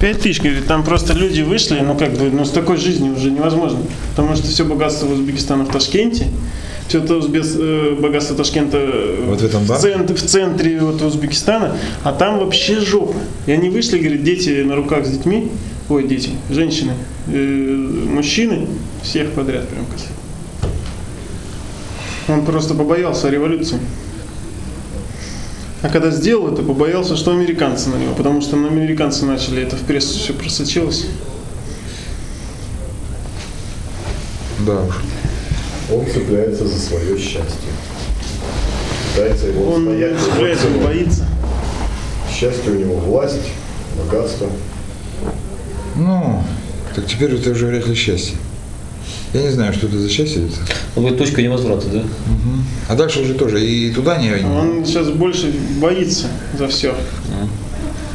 Пять тысяч, говорит, там просто люди вышли, ну как бы, ну с такой жизнью уже невозможно. Потому что все богатство Узбекистана в Ташкенте, все это узбес, э, богатство Ташкента Вот в этом в, банке? центре, в центре вот Узбекистана, а там вообще жопа. И они вышли, говорит, дети на руках с детьми, ой, дети, женщины, э, мужчины, всех подряд прям. Он просто побоялся революции. А когда сделал это, побоялся, что американцы на него, потому что на американцы начали это в прессу все просочилось. Да уж. Он цепляется за свое счастье. Пытается его Он поэтому боится. Счастье у него власть, богатство. Ну, так теперь это уже вряд ли счастье. Я не знаю, что это за счастье. Это. Ну, будет точка невозврата, да? А дальше уже тоже и туда не... Он сейчас больше боится за все.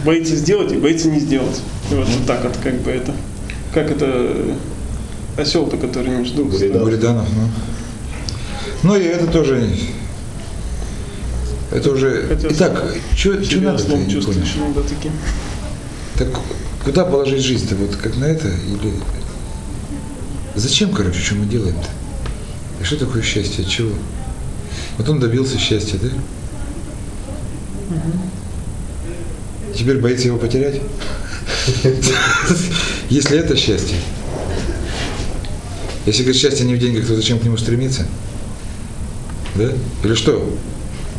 Боится сделать и боится не сделать. И вот, вот так вот как бы это. Как это осел-то, который не ждут. Буридан. Буриданов, ну. Ну и это тоже... Это уже... Хотя Итак, что надо? ослом чувствуешь иногда таким. Так куда положить жизнь-то? Вот как на это? Или... Зачем, короче, что мы делаем-то? И что такое счастье? От чего? Вот он добился счастья, да? Теперь боится его потерять? Если это счастье. Если говорит, счастье не в деньгах, то зачем к нему стремиться? Да? Или что?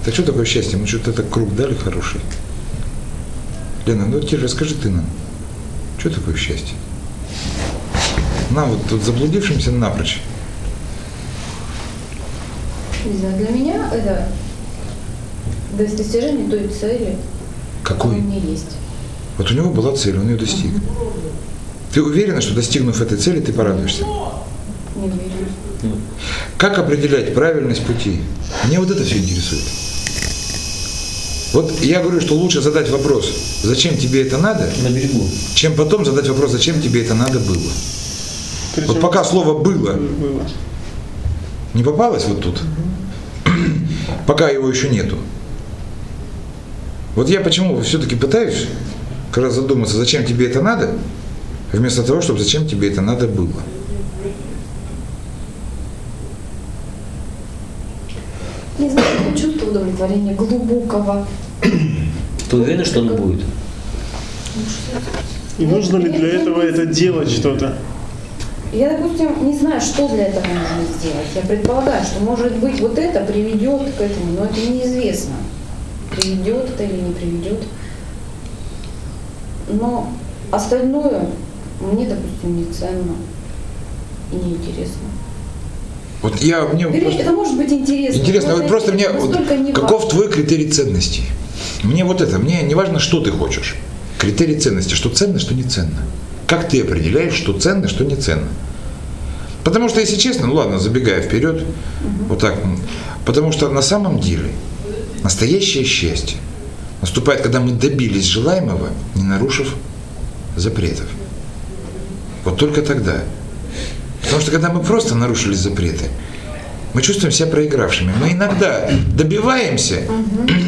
Так что такое счастье? Мы что-то так круг дали хороший. Лена, ну теперь расскажи ты нам. Что такое счастье? Нам вот тут заблудившимся напрочь. Не знаю, для меня это достижение той цели, Какой? которая у меня есть. Вот у него была цель, он ее достиг. Ты уверена, что достигнув этой цели, ты порадуешься? Не верю. Как определять правильность пути? Мне вот это все интересует. Вот я говорю, что лучше задать вопрос, зачем тебе это надо, На берегу. чем потом задать вопрос, зачем тебе это надо было. Причем Вот пока слово «было» было. не попалось вот тут, пока его еще нету. Вот я почему все-таки пытаюсь как раз задуматься, зачем тебе это надо, вместо того, чтобы зачем тебе это надо было. Не знаю, чувство удовлетворения глубокого. Ты уверена, что он будет? И нужно ли для этого это делать что-то? Я, допустим, не знаю, что для этого нужно сделать. Я предполагаю, что, может быть, вот это приведет к этому, но это неизвестно. Приведет это или не приведет. Но остальное мне, допустим, не ценно и неинтересно. Вот я мне Вернее, просто- это может быть интересно. Интересно, но вот просто мне, вот каков важно. твой критерий ценностей? Мне вот это, мне не важно, что ты хочешь. Критерий ценности, что ценно, что не ценно. Как ты определяешь, что ценно, что не ценно? Потому что, если честно, ну ладно, забегая вперед, вот так, потому что на самом деле настоящее счастье наступает, когда мы добились желаемого, не нарушив запретов. Вот только тогда. Потому что когда мы просто нарушили запреты, мы чувствуем себя проигравшими. Мы иногда добиваемся,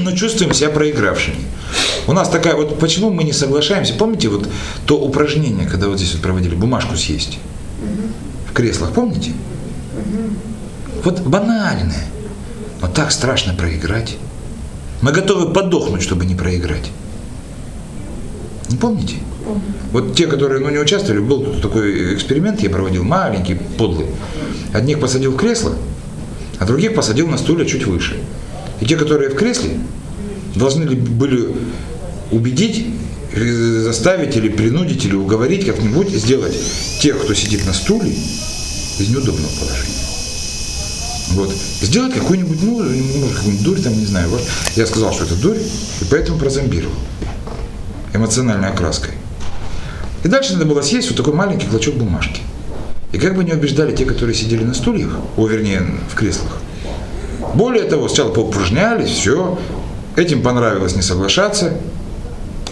но чувствуем себя проигравшими. У нас такая вот, почему мы не соглашаемся? Помните вот то упражнение, когда вот здесь вот проводили, бумажку съесть? В креслах, помните? Вот банальное, но так страшно проиграть. Мы готовы подохнуть, чтобы не проиграть. Не помните? Вот те, которые ну, не участвовали, был такой эксперимент, я проводил, маленький, подлый. Одних посадил в кресло, а других посадил на стуле чуть выше. И те, которые в кресле, должны ли были убедить, или заставить, или принудить, или уговорить как-нибудь сделать тех, кто сидит на стуле, из неудобного положения. Вот. Сделать какую-нибудь, ну, может, какую-нибудь дурь, там, не знаю. Вот. Я сказал, что это дурь, и поэтому прозомбировал эмоциональной окраской. И дальше надо было съесть вот такой маленький клочок бумажки. И как бы не убеждали те, которые сидели на стульях, о, вернее, в креслах. Более того, сначала поупражнялись, все. Этим понравилось не соглашаться.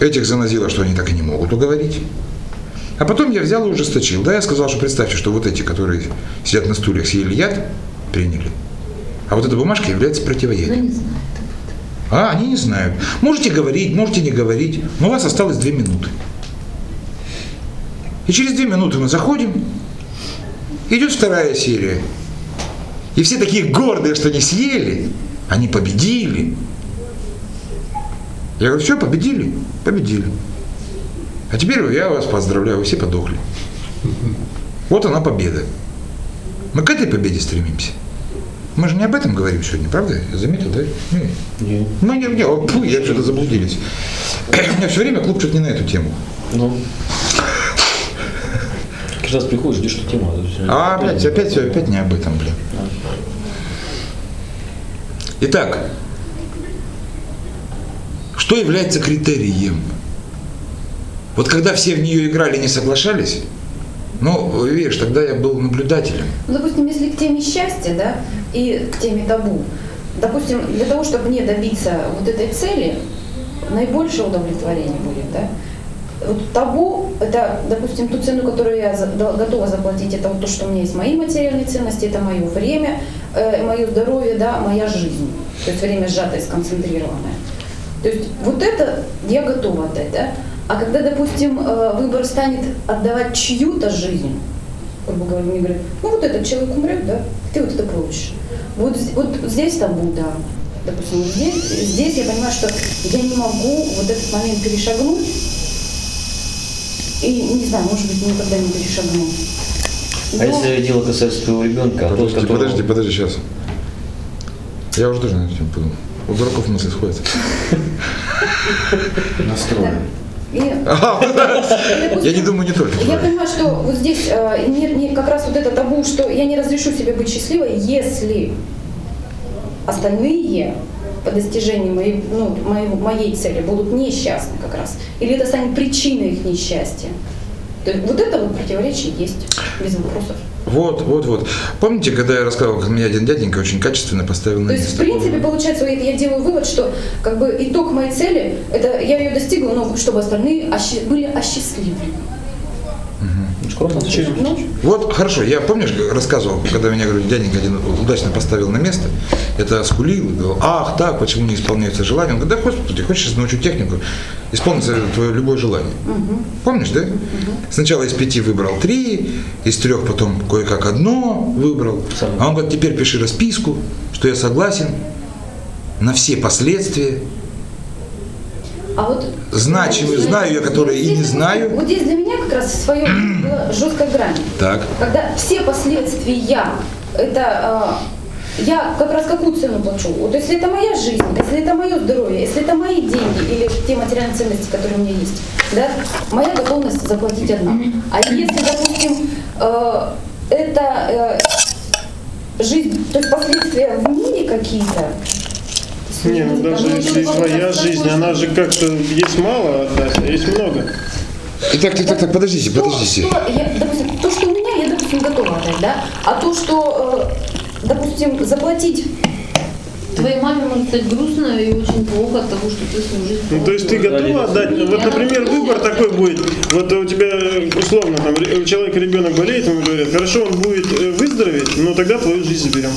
Этих занозило, что они так и не могут уговорить. А потом я взял и ужесточил. Да, я сказал, что представьте, что вот эти, которые сидят на стульях, съели яд, приняли. А вот эта бумажка является противоядием. А, они не знают. Можете говорить, можете не говорить, но у вас осталось две минуты. И через две минуты мы заходим, идет вторая серия. И все такие гордые, что не съели, они победили. Я говорю, все, победили, победили. А теперь я вас поздравляю, вы все подохли. Вот она победа. Мы к этой победе стремимся. Мы же не об этом говорим сегодня, правда? Я заметил, да? Не. Не. Мы не, не, о, фу, я что-то заблудились. У меня все время клуб что-то не на эту тему. Ну. Каждый раз приходишь, ждешь, что тема. А опять, опять, опять не об этом, блин. Итак, что является критерием? Вот когда все в нее играли и не соглашались, ну, видишь, тогда я был наблюдателем. Ну, допустим, если к теме счастья, да, и к теме табу, допустим, для того, чтобы мне добиться вот этой цели, наибольшее удовлетворение будет, да, вот табу – это, допустим, ту цену, которую я за- да- готова заплатить, это вот то, что у меня есть мои материальные ценности, это мое время, э, мое здоровье, да, моя жизнь. То есть время сжатое, сконцентрированное. То есть вот это я готова отдать, да? А когда, допустим, э, выбор станет отдавать чью-то жизнь, грубо говоря, мне говорят, ну вот этот человек умрет, да, ты вот это получишь. Вот, вот здесь табу, да. Допустим, здесь, здесь я понимаю, что я не могу вот этот момент перешагнуть. И не знаю, может быть, никогда не перешагну. А Но- если дело касается твоего ребенка, а тот, Подожди, которого- подожди, подожди, сейчас. Я уже тоже на эту тему подумал. У дураков мысли сходятся. Настроен. Я не думаю, не только. Я понимаю, что вот здесь э, как раз вот это табу, что я не разрешу себе быть счастливой, если остальные по достижении моей, ну, моего- моей цели будут несчастны как раз. Или это станет причиной их несчастья. То есть вот это вот противоречие есть, без вопросов. Вот, вот, вот. Помните, когда я рассказывал, как меня один дяденька очень качественно поставил на То есть, в принципе, получается, я я делаю вывод, что как бы итог моей цели, это я ее достигла, но чтобы остальные были осчастливлены. Скромно. Ну, Вот, хорошо, я, помнишь, рассказывал, когда меня, говорю, дяденька один удачно поставил на место, это скулил, говорил, ах, так, почему не исполняется желание? Он говорит, да, господи, хочешь, сейчас научу технику, исполнится твое любое желание. Помнишь, да? Сначала из пяти выбрал три, из трех потом кое-как одно выбрал. А он говорит, теперь пиши расписку, что я согласен на все последствия. А вот Значимые, знаю я, которые и не знаю. Вот здесь для меня как раз свое была жесткая грань. Так. Когда все последствия, это э, я как раз какую цену плачу? Вот если это моя жизнь, если это мое здоровье, если это мои деньги или те материальные ценности, которые у меня есть, да, моя готовность заплатить одна. А если, допустим, э, это э, жизнь, то есть последствия в мире какие-то, Не, ну даже Ну, если твоя жизнь, она же как-то есть мало отдать, а есть много. Итак, так, так, так, подождите, То, подождите. что я, допустим, то, что у меня, я, допустим, готова отдать, да? А то, что, э, допустим, заплатить Твоей маме может стать грустно и очень плохо от того, что ты свою жизнь Ну, то есть ты готова отдать, вот, например, выбор такой будет, вот у тебя, э, условно, там, у человека ребенок болеет, ему говорят, хорошо, он будет э, выздороветь, но тогда твою жизнь заберем.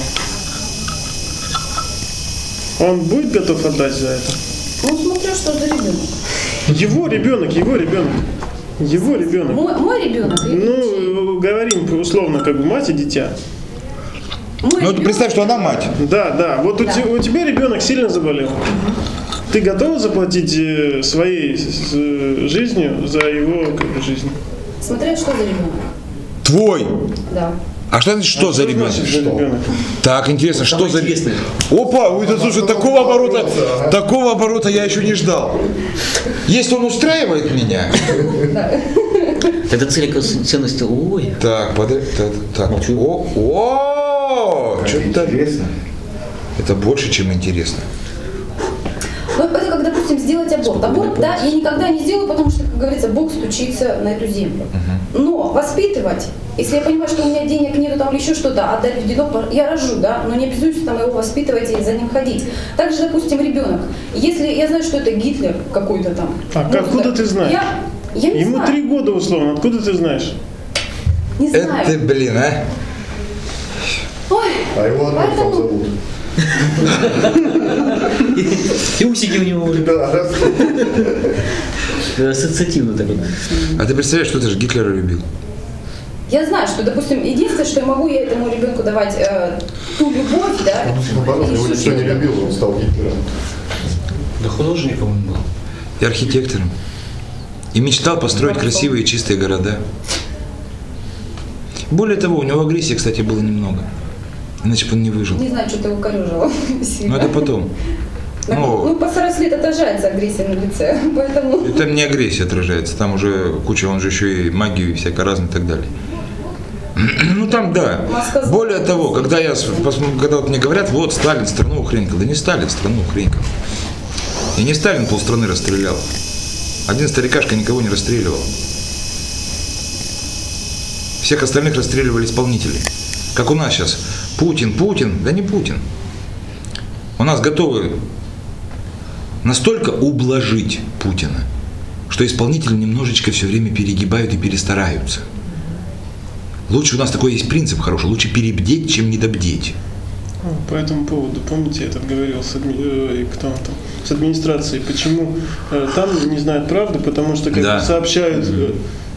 Он будет готов отдать за это? Ну, смотря что за ребенок. Его ребенок, его ребенок. Его ребенок. Мой, мой ребенок. Ну, говорим условно, как бы мать и дитя. Мой Ну, ребенок- представь, что она мать. Да, да. Вот у, Да. те- у тебя ребенок сильно заболел. Ты готова заплатить э, своей жизнью за его как бы, жизнь? Смотря что за ребенок. Твой. Да. А что значит, что за Что ребенок? значит за ребенок? Так, интересно, что Самое за... интересное. Опа, ой, это, слушай, такого оборота, такого оборота я еще не ждал. Если он устраивает меня, Тогда цель как ценности, ой, так, подожди, так, так, Молчу. о, о, что-то, Интересно. это больше, чем интересно. Ну, это как, допустим, сделать аборт. Аборт, да, я никогда не сделаю, потому что, как говорится, Бог стучится на эту землю. Но воспитывать, если я понимаю, что у меня денег нету там или еще что-то, отдать в детдом, я рожу, да, но не обязуюсь там его воспитывать и за ним ходить. Также, допустим, ребенок. Если я знаю, что это Гитлер какой-то там. А монстр, откуда ты знаешь? Я, я не Ему знаю. три года условно, откуда ты знаешь? Не знаю. Это, блин, а? Ой, А его Адольфом Поэтому- зовут. И усики у него уже. Да. Ассоциативно так вот. А ты представляешь, что ты же Гитлера любил? Я знаю, что, допустим, единственное, что я могу я этому ребенку давать э, ту любовь, да, Наоборот, и его никто не любил, он стал Гитлером. Да художником он был. И архитектором. И мечтал построить красивые и чистые города. Более того, у него агрессии, кстати, было немного. Иначе бы он не выжил. Не знаю, что ты сильно. Но это потом. Ну, Ну, по 40 лет отражается агрессия на лице, поэтому... там не агрессия отражается, там уже куча, он же еще и магию и всякое разное и так далее. Ну там да. Маска зла. Более того, когда я когда вот мне говорят, вот Сталин страну ухренькал, да не Сталин страну ухренькал. И не Сталин полстраны расстрелял. Один старикашка никого не расстреливал. Всех остальных расстреливали исполнители. Как у нас сейчас. Путин, Путин, да не Путин. У нас готовы настолько ублажить Путина, что исполнители немножечко все время перегибают и перестараются. Лучше у нас такой есть принцип хороший, лучше перебдеть, чем недобдеть. Ну, По этому поводу, помните, я этот говорил с, адми- э, кто там, с администрацией, почему э, там не знают правду, потому что как Да. сообщают, э,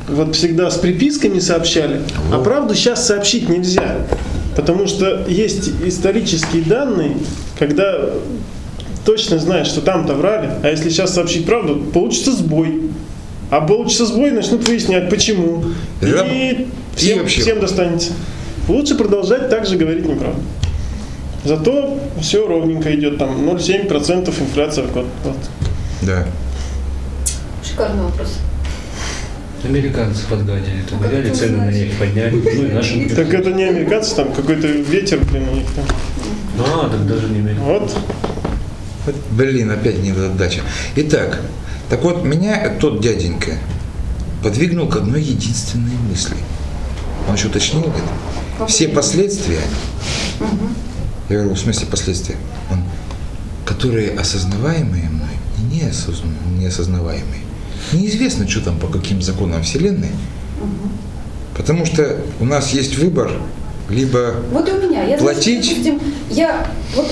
вот всегда с приписками сообщали, а правду сейчас сообщить нельзя, потому что есть исторические данные, когда точно знаешь, что там-то врали, а если сейчас сообщить правду, получится сбой. А получится сбой, начнут выяснять, почему. Да. И И всем, вообще. всем достанется. Лучше продолжать так же говорить неправду. Зато все ровненько идет, там 0,7% инфляция в год. Вот. Да. Шикарный вопрос. Американцы подгадили, то как взяли цены на нефть подняли. Ну и наши. Так это не американцы, там какой-то ветер, блин, у них там. А, так даже не американцы. Вот. Блин, опять недоотдача. Итак, так вот, меня тот дяденька подвигнул к одной единственной мысли. Он еще уточнил, говорит, все последствия, я говорю, в смысле последствия, он, которые осознаваемые мной и неосозн- неосознаваемые. Неизвестно, что там по каким законам Вселенной, потому что у нас есть выбор, либо Вот и у меня. Я, Платить? допустим, я вот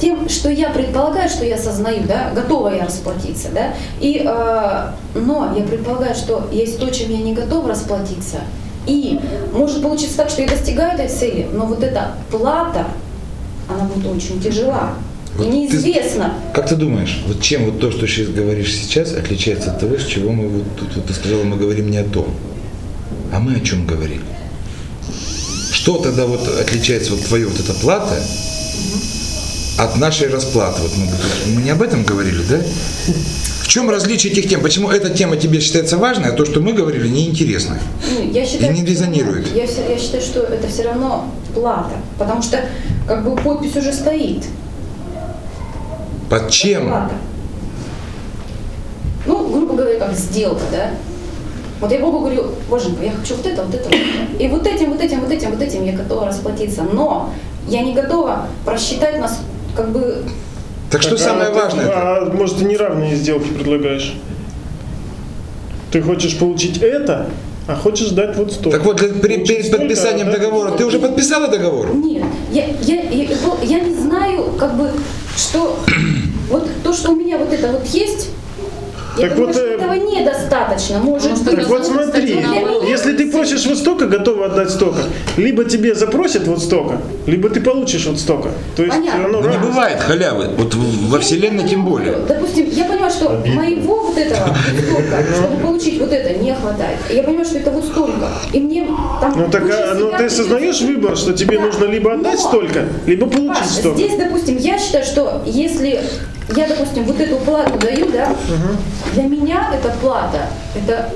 тем, что я предполагаю, что я сознаю, да, готова я расплатиться, да, и, э, но я предполагаю, что есть то, чем я не готова расплатиться, и может получиться так, что я достигаю этой цели, но вот эта плата, она будет очень тяжела. Вот и ты- неизвестно. Как ты думаешь, вот чем вот то, что сейчас говоришь сейчас, отличается от того, с чего мы вот тут вот ты сказала, мы говорим не о том. А мы о чем говорили? Что тогда вот отличается вот твоя вот эта плата от нашей расплаты? Вот мы, мы не об этом говорили, да? В чем различие этих тем? Почему эта тема тебе считается важной, а то, что мы говорили, неинтересно? Ну, я считаю, не что- резонирует. Я, я считаю, что это все равно плата, потому что как бы подпись уже стоит. Под чем? Плата. Ну, грубо говоря, как сделка, да? Вот я Богу говорю, Боженька, я хочу вот это, вот это, вот это. И вот этим, вот этим, вот этим, вот этим я готова расплатиться. Но я не готова просчитать нас как бы Так что Так, самое а важное? А может, ты неравные сделки предлагаешь? Ты хочешь получить это, а хочешь дать вот столько. Так вот, для- при- Получить перед столько, подписанием а дать договора, ты уже подписала договор? Нет, я, я, я, я не знаю, как бы, что вот то, что у меня вот это вот есть, я Так думаю, вот, что э, этого недостаточно. Может быть, Так вот смотри, если ты просишь вот столько, готова отдать столько, либо тебе запросят вот столько, либо ты получишь вот столько. То есть Понятно. оно Ну, не бывает халявы. Вот во Вселенной тем более. Допустим, я понимаю, что моего вот этого столько, чтобы получить вот это, не хватает. Я понимаю, что это вот столько. И мне там... Ну так, а, ну себя ты придется- сознаешь выбор, что тебе Да. нужно либо отдать Но, столько, либо получить Паш, столько. здесь, допустим, я считаю, что если я, допустим, вот эту плату даю, да, для меня эта плата, это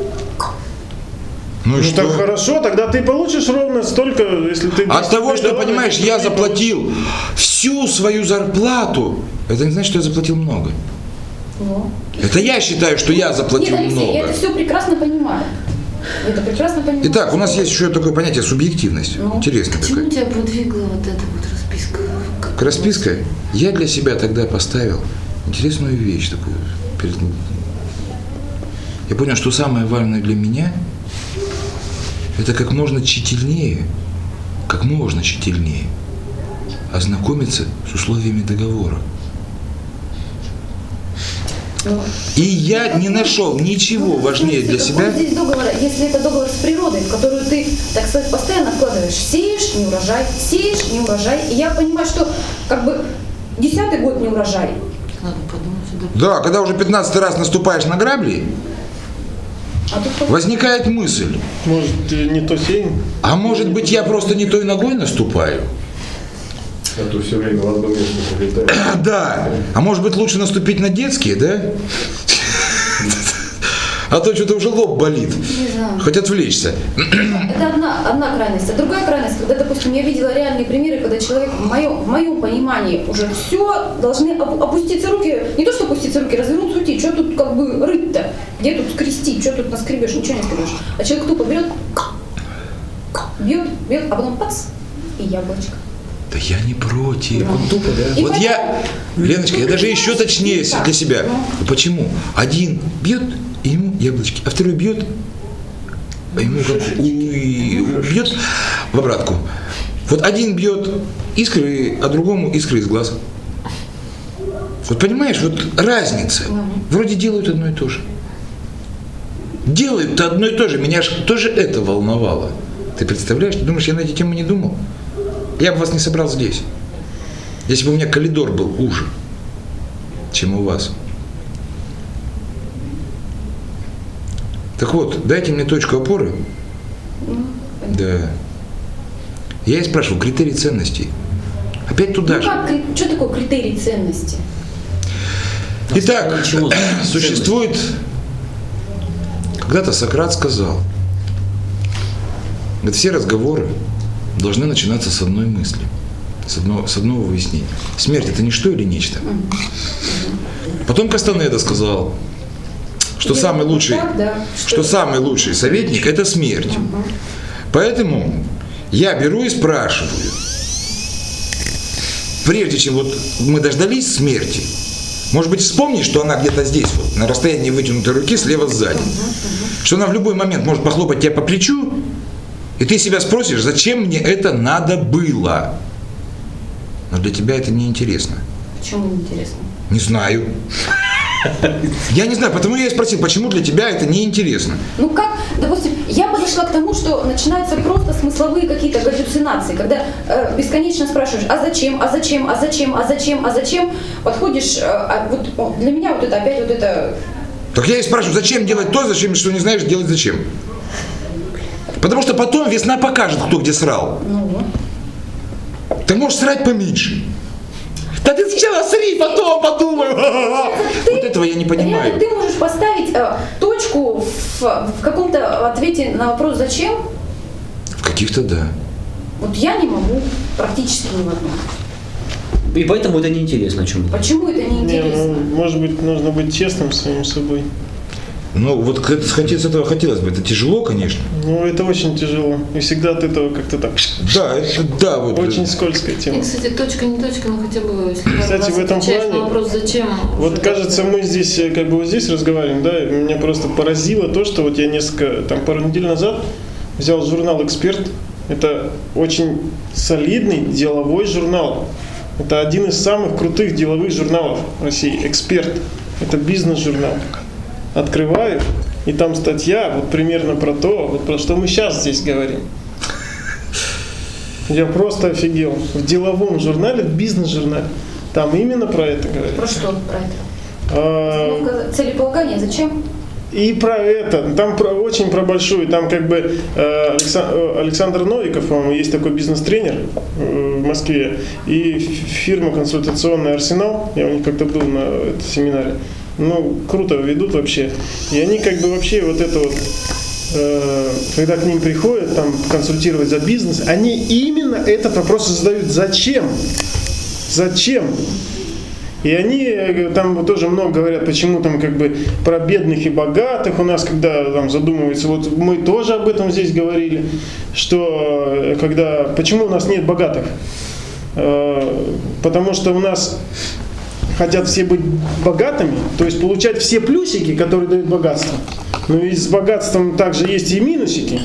Ну и Ну что? так хорошо, тогда ты получишь ровно столько, если ты... От того, что, понимаешь, я заплатил всю свою зарплату, это не значит, что я заплатил много. ну, Это я считаю, что я заплатил Нет, Алексей, я много. это все прекрасно понимаю. Это прекрасно понимаю. Итак, у нас есть еще такое понятие субъективность. Ну, Интересно Почему такое. тебя подвигла вот эта вот расписка? Как- К расписке я для себя тогда поставил интересную вещь такую. перед- Я понял, что самое важное для меня это как можно тщательнее, как можно тщательнее ознакомиться с условиями договора. И я не нашел ничего важнее для себя. Вот здесь договор, если это договор с природой, в которую ты, так сказать, постоянно вкладываешь, сеешь не урожай, сеешь не урожай. И я понимаю, что как бы десятый год не урожай. Надо подумать. Да, когда уже 15 раз наступаешь на грабли, А возникает мысль, Может, не то сеем? а может быть я просто не той ногой наступаю? А то все время в одно место прилетает. Да. А может быть лучше наступить на детские, да? А то что-то уже лоб болит. не знаю. Хоть отвлечься. Это одна, одна крайность. А другая крайность, когда, допустим, я видела реальные примеры, когда человек в моем, в моем понимании уже все, должны оп- опуститься руки, не то что опуститься руки, развернуться уйти. Что тут как бы рыть-то? Где тут скрестить? Что тут наскребешь? Ничего не скребешь. А человек тупо берет, бьет, бьет, а потом пац, и яблочко. Да я не против. Он тупо, да? И Вот я, Леночка, я даже еще точнее для себя. Почему? Один бьет, и ему яблочки, а второй бьет, а ему как бьет в обратку. Вот один бьет искры, а другому искры из глаз. Вот понимаешь, вот разница. Вроде делают одно и то же. Делают-то одно и то же. Меня же тоже это волновало. Ты представляешь? Ты думаешь, я на эти темы не думал? Я бы вас не собрал здесь. Если бы у меня коридор был уже, чем у вас. Так вот, дайте мне точку опоры. Да. Я и спрашиваю, критерий ценностей. Опять туда Ну же. как, что такое критерий ценности? Итак, существует... Когда-то Сократ сказал, говорит, все разговоры должны начинаться с одной мысли, с одного, с одного выяснения. Смерть это не что или нечто. Потом Кастанеда сказал, что Или самый лучший, так, да, что самый лучший советник это смерть. Поэтому я беру и спрашиваю, прежде чем вот мы дождались смерти, может быть, вспомни, что она где-то здесь, вот, на расстоянии вытянутой руки, слева сзади. Что она в любой момент может похлопать тебя по плечу, и ты себя спросишь, зачем мне это надо было? Но для тебя это не интересно. Почему интересно? Не знаю. Я не знаю, потому я и спросил, почему для тебя это не интересно. Ну как, допустим, я подошла к тому, что начинаются просто смысловые какие-то галлюцинации, когда э, бесконечно спрашиваешь, а зачем, а зачем, а зачем, а зачем, а зачем, подходишь, э, а вот о, для меня вот это опять вот это, Так я и спрашиваю, зачем делать то, зачем, что не знаешь, делать зачем? Потому что потом весна покажет, кто где срал. ну, Ты можешь срать поменьше. Да ты сначала сри, потом подумай. Вот этого я не реально понимаю. ты можешь поставить э, точку в, в каком-то ответе на вопрос зачем, В каких-то да. вот я не могу практически ни в одном. И поэтому это неинтересно, о чем. Почему это Не, неинтересно? ну, может быть, нужно быть честным с самим собой. Ну, вот хотеть с этого хотелось бы. Это тяжело, конечно. Ну, это очень тяжело. И всегда от этого как-то так... Да, это да, вот. Очень скользкая И, тема. кстати, точка не точка, но хотя бы, если Кстати, в этом плане- на вопрос, зачем. Вот кажется, мы здесь, э, как бы вот здесь разговариваем, да, и меня просто поразило то, что вот я несколько, там пару недель назад взял журнал «Эксперт». Это очень солидный деловой журнал. Это один из самых крутых деловых журналов России. «Эксперт». Это бизнес-журнал. Открываю, и там статья вот примерно про то, вот про что мы сейчас здесь говорим. Я просто офигел. В деловом журнале, в бизнес-журнале. Там именно про это говорят. Про что? Про это? А, Целеполагание зачем? И про это, там про, очень про большую, там как бы э, э, Александр Новиков, по-моему, есть такой бизнес-тренер э, в Москве, и фирма консультационная «Арсенал», я у них как-то был на этом семинаре, ну, круто ведут вообще, и они как бы вообще вот это вот, э, когда к ним приходят там консультировать за бизнес, они именно этот вопрос задают, зачем? Зачем? И они там тоже много говорят, почему там как бы про бедных и богатых у нас, когда там задумываются, вот мы тоже об этом здесь говорили, что э, когда, почему у нас нет богатых? Э, Потому что у нас хотят все быть богатыми, то есть получать все плюсики, которые дают богатство. Но ведь с богатством также есть и минусики.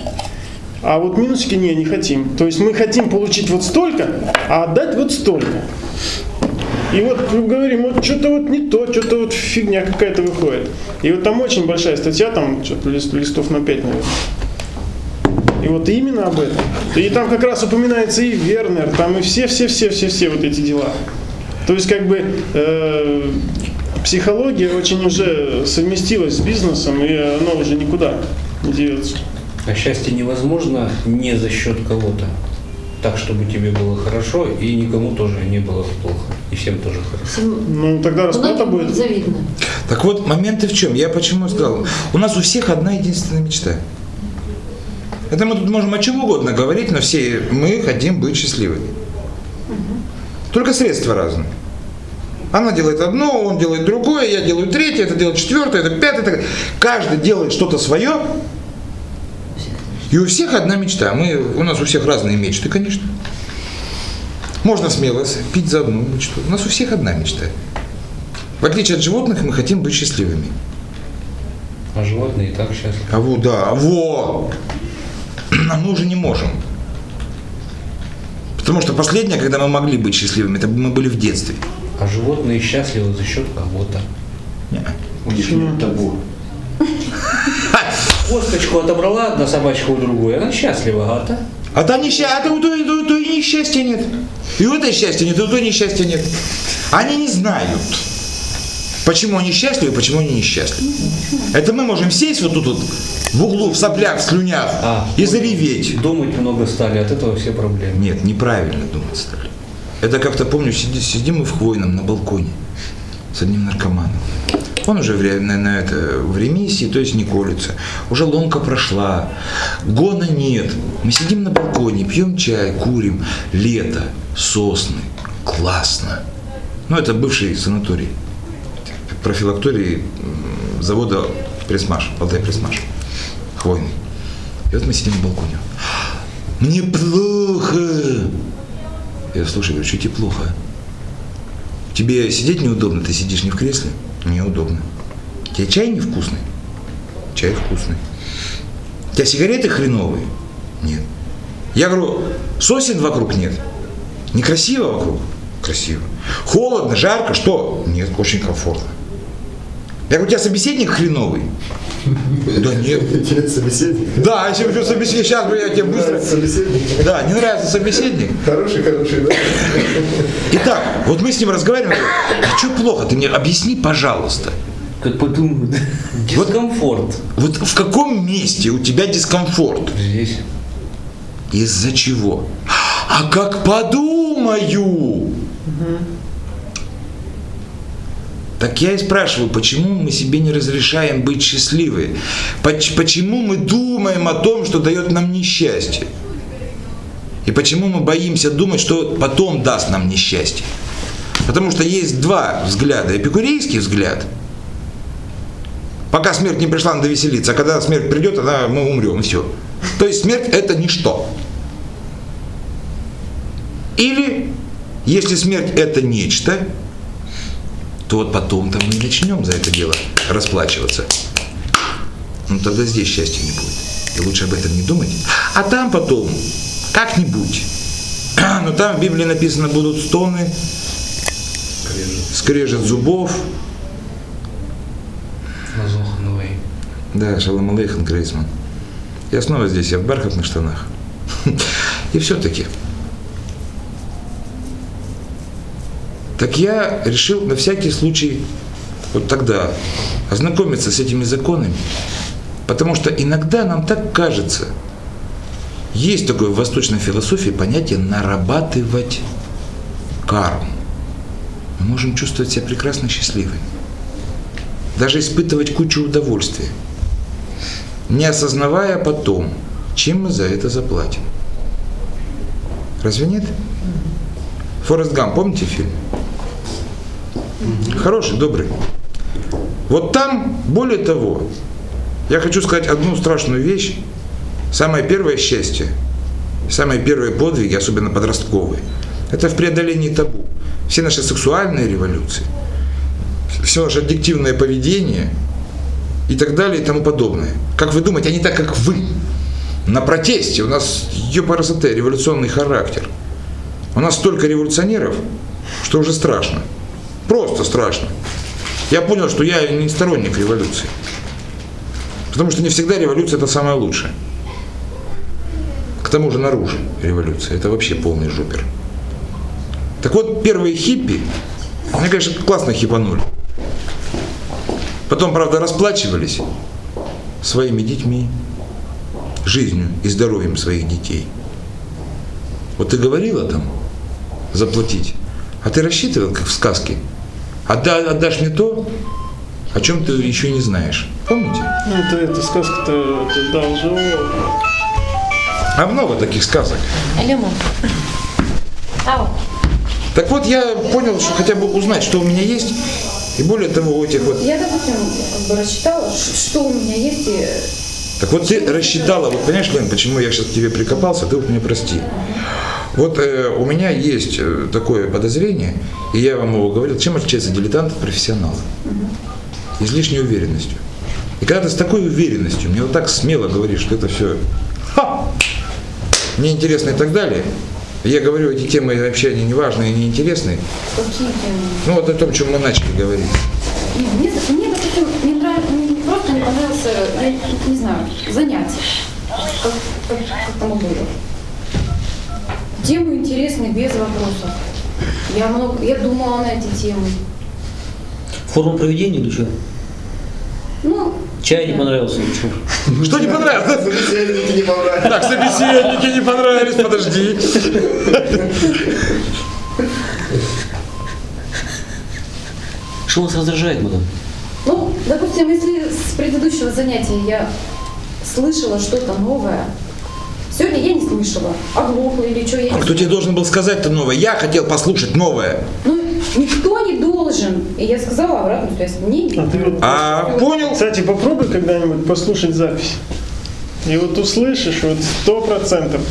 а вот минусики не, не хотим. То есть мы хотим получить вот столько, а отдать вот столько. И вот говорим, вот что-то вот не то, что-то вот фигня какая-то выходит. И вот там очень большая статья, там что-то лист, листов на 5, наверное. И вот именно об этом. И там как раз упоминается и Вернер, там и все-все-все-все-все вот эти дела. То есть как бы э, психология очень уже совместилась с бизнесом, и она уже никуда не деется. А счастье невозможно не за счет кого-то. Так, чтобы тебе было хорошо, и никому тоже не было плохо. И всем тоже хорошо. Ну тогда расплата многим будет. завидно. Так вот, моменты в чем? Я почему сказал? У нас у всех одна единственная мечта. Это мы тут можем о чем угодно говорить, но все мы хотим быть счастливыми. Только средства разные. Она делает одно, он делает другое, я делаю третье, это делает четвертое, это пятое. так далее. Каждый делает что-то свое, и у всех одна мечта. Мы, у нас у всех разные мечты, конечно. Можно смело пить за одну мечту. У нас у всех одна мечта. В отличие от животных, мы хотим быть счастливыми. А животные и так счастливы. А вот, да, во! А мы уже не можем. Потому что последнее, когда мы могли быть счастливыми, это мы были в детстве. А животные счастливы за счет кого-то. У них нет табу. Косточку отобрала одна собачка у другой, она счастлива, а та? А там несчастья, а то, у той- у той несчастья нет. И у этой счастья нет, и у той несчастья нет. Они не знают, почему они счастливы, почему они несчастливы. Это мы можем сесть вот тут вот в углу, в соплях, в слюнях А, и зареветь. Думать много стали, от этого все проблемы. Нет, неправильно думать стали. Это как-то помню, сиди- сидим мы в Хвойном на балконе с одним наркоманом. Он уже в, на, на это, в ремиссии, то есть не колется. Уже ломка прошла, гона нет. Мы сидим на балконе, пьем чай, курим. Лето, сосны, классно. Ну, это бывший санаторий, профилакторий м, завода Пресмаш, Алтай Пресмаш, Хвойный. И вот мы сидим на балконе. Мне плохо. Я слушай, говорю, что тебе плохо? Тебе сидеть неудобно, ты сидишь не в кресле? Неудобно. Тебе чай невкусный? Чай вкусный. У тебя сигареты хреновые? Нет. Я говорю, сосен вокруг нет. Некрасиво вокруг? Красиво. Холодно, жарко, что? Нет, очень комфортно. Я говорю, у тебя собеседник хреновый? Да нет. Собеседник. Да, если бы собеседник, сейчас бы я тебе быстро... Собеседник. Да, не нравится собеседник. Хороший, хороший, да? Итак, вот мы с ним разговариваем. А что плохо? Ты мне объясни, пожалуйста. Как подумают. Дискомфорт. Вот в каком месте у тебя дискомфорт? Здесь. Из-за чего? А как подумаю? Так я и спрашиваю, почему мы себе не разрешаем быть счастливы? Поч- Почему мы думаем о том, что дает нам несчастье? И почему мы боимся думать, что потом даст нам несчастье? Потому что есть два взгляда. Эпикурейский взгляд. Пока смерть не пришла, надо веселиться. А когда смерть придет, она, мы умрем, и все. То есть смерть это ничто. Или, если смерть это нечто, то вот потом-то мы и начнем за это дело расплачиваться. Ну тогда здесь счастья не будет. И лучше об этом не думать. А там потом, как-нибудь. Но там в Библии написано, будут стоны, скрежет зубов. Назохановый. Да, Шалом Алейхам, Грейсман. Я снова здесь, я в бархатных штанах. И все-таки. Так я решил на всякий случай вот тогда ознакомиться с этими законами, потому что иногда нам так кажется, есть такое в восточной философии понятие нарабатывать карму. Мы можем чувствовать себя прекрасно счастливыми, даже испытывать кучу удовольствия, не осознавая потом, чем мы за это заплатим. Разве нет? Форест Гам, помните фильм? Хороший, добрый. Вот там, более того, я хочу сказать одну страшную вещь. Самое первое счастье, самые первые подвиги, особенно подростковые, это в преодолении табу. Все наши сексуальные революции, все наше аддиктивное поведение и так далее и тому подобное. Как вы думаете, они так, как вы. на протесте. У нас, ебарасоте, революционный характер. У нас столько революционеров, что уже страшно. Просто страшно. Я понял, что я не сторонник революции. Потому что не всегда революция это самое лучшее. К тому же наружу революция. Это вообще полный жопер. Так вот, первые хиппи, они, конечно, классно хипанули. Потом, правда, расплачивались своими детьми, жизнью и здоровьем своих детей. Вот ты говорила там заплатить, а ты рассчитывал, как в сказке, Отда- отдашь мне то, о чем ты еще не знаешь. Помните? Ну, это, эта сказка-то это должно... А много таких сказок. Мам. Ау. Так вот, я понял, что хотя бы узнать, что у меня есть, и более того, у этих вот... Я, допустим, как бы рассчитала, что у меня есть, и Так вот ты рассчитала, вот понимаешь, Лен, почему я сейчас к тебе прикопался, ты вот меня прости. Вот э, у меня есть э, такое подозрение, и я вам его говорил, чем отличается дилетант от профессионала? Излишней уверенностью. И когда ты с такой уверенностью, мне вот так смело говоришь, что это все ха, неинтересно и так далее, я говорю, эти темы вообще они не важные и неинтересные. какие темы. Ну вот о том, чем мы начали говорить. Мне, мне, допустим, не нравится, мне просто не понравился, я не знаю, занятие. Как, как, как оно было. Темы интересные, без вопросов. Я, много, я думала на эти темы. Форма проведения или что? Ну, Чай не понравился, что? Что не понравилось? Собеседники не понравились. Так, собеседники не понравились, подожди. Что вас раздражает, мадам? ну, допустим, если с предыдущего занятия я слышала что-то новое, сегодня я не слышала, оглохла или что, я не Кто тебе должен был сказать-то новое? Я хотел послушать новое. Ну, никто не должен. И я сказала обратную связь. Мне А ты вот, А, понял? кстати, попробуй когда-нибудь послушать запись. И вот услышишь, вот сто процентов,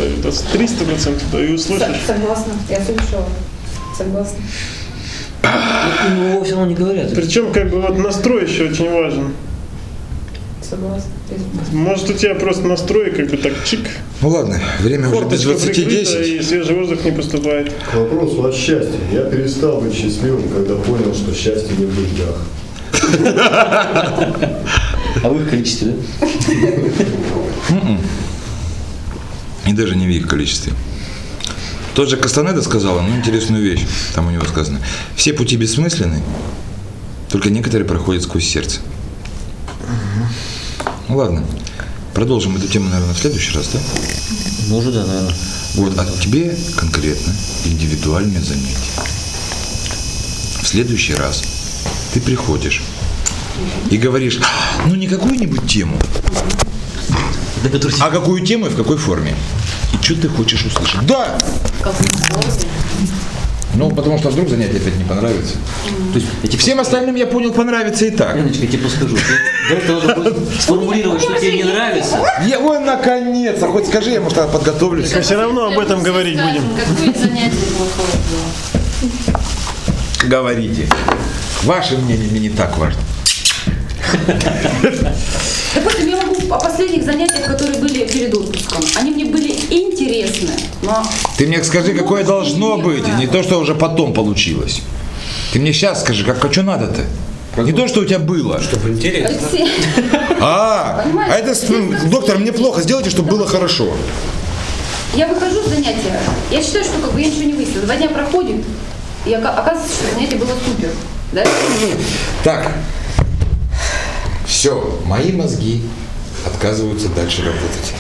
триста процентов, и услышишь. Согласна, я слышала. Согласна. Ну, его все равно не говорят. Причем, как бы, вот настрой еще очень важен. Согласна. Может, у тебя просто настрой как бы так чик, Ну ладно, время уже без форточка прикрыта, 20.10. и свежий воздух не поступает. К вопросу о счастье. Я перестал быть счастливым, когда понял, что счастье не в деньгах. А в их количестве, да? И даже не в их количестве. Тот же Кастанеда сказал, ну, интересную вещь, там у него сказано. Все пути бессмысленны, только некоторые проходят сквозь сердце. Ну ладно, продолжим эту тему, наверное, в следующий раз, да? Ну, уже да, наверное. Вот, а тебе конкретно индивидуальное занятие. В следующий раз ты приходишь и говоришь, ну не какую-нибудь тему, а какую тему и в какой форме. И что ты хочешь услышать? Да! Ну, потому что вдруг занятие опять не понравится. То есть, я тебе Всем остальным, я понял, понравится и так. Леночка, я тебе. Ты будет сформулировать, что тебе не нравится. Я, ой, наконец, а хоть скажи, я, может, тогда подготовлюсь. Мы все равно об этом говорить будем. Какое занятие плохое было? Говорите. Ваше мнение мне не так важно. Могу о последних занятиях, которые были перед отпуском. Они мне были интересны, но Ты мне скажи, какое должно быть, не то, что уже потом получилось. Ты мне сейчас скажи, как, а что надо-то? Не то, что у тебя было. Чтобы интересно. Алексей, А, Понимаете, а это, доктор, мне плохо, сделайте, чтобы было хорошо. я выхожу с занятия, я считаю, что как бы я ничего не выяснила. Два дня проходит, и ока- оказывается, что занятие было супер. Да? Так, все, мои мозги отказываются дальше работать.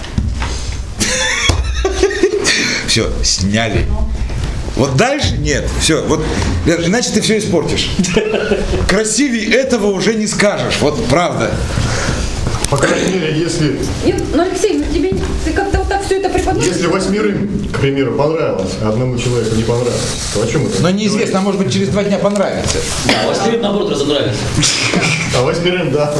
Все, сняли. Вот дальше нет. Все, вот Лер, иначе ты все испортишь. Красивее этого уже не скажешь. Вот правда. По крайней мере, если, Нет, ну Алексей, ну тебе ты как-то вот так все это преподносишь. если восьмерым, к примеру, понравилось, а одному человеку не понравилось, то о чем это? Но неизвестно, может быть, через два дня понравится. А восьмерым, наоборот, разобрались. А восьмерым, да.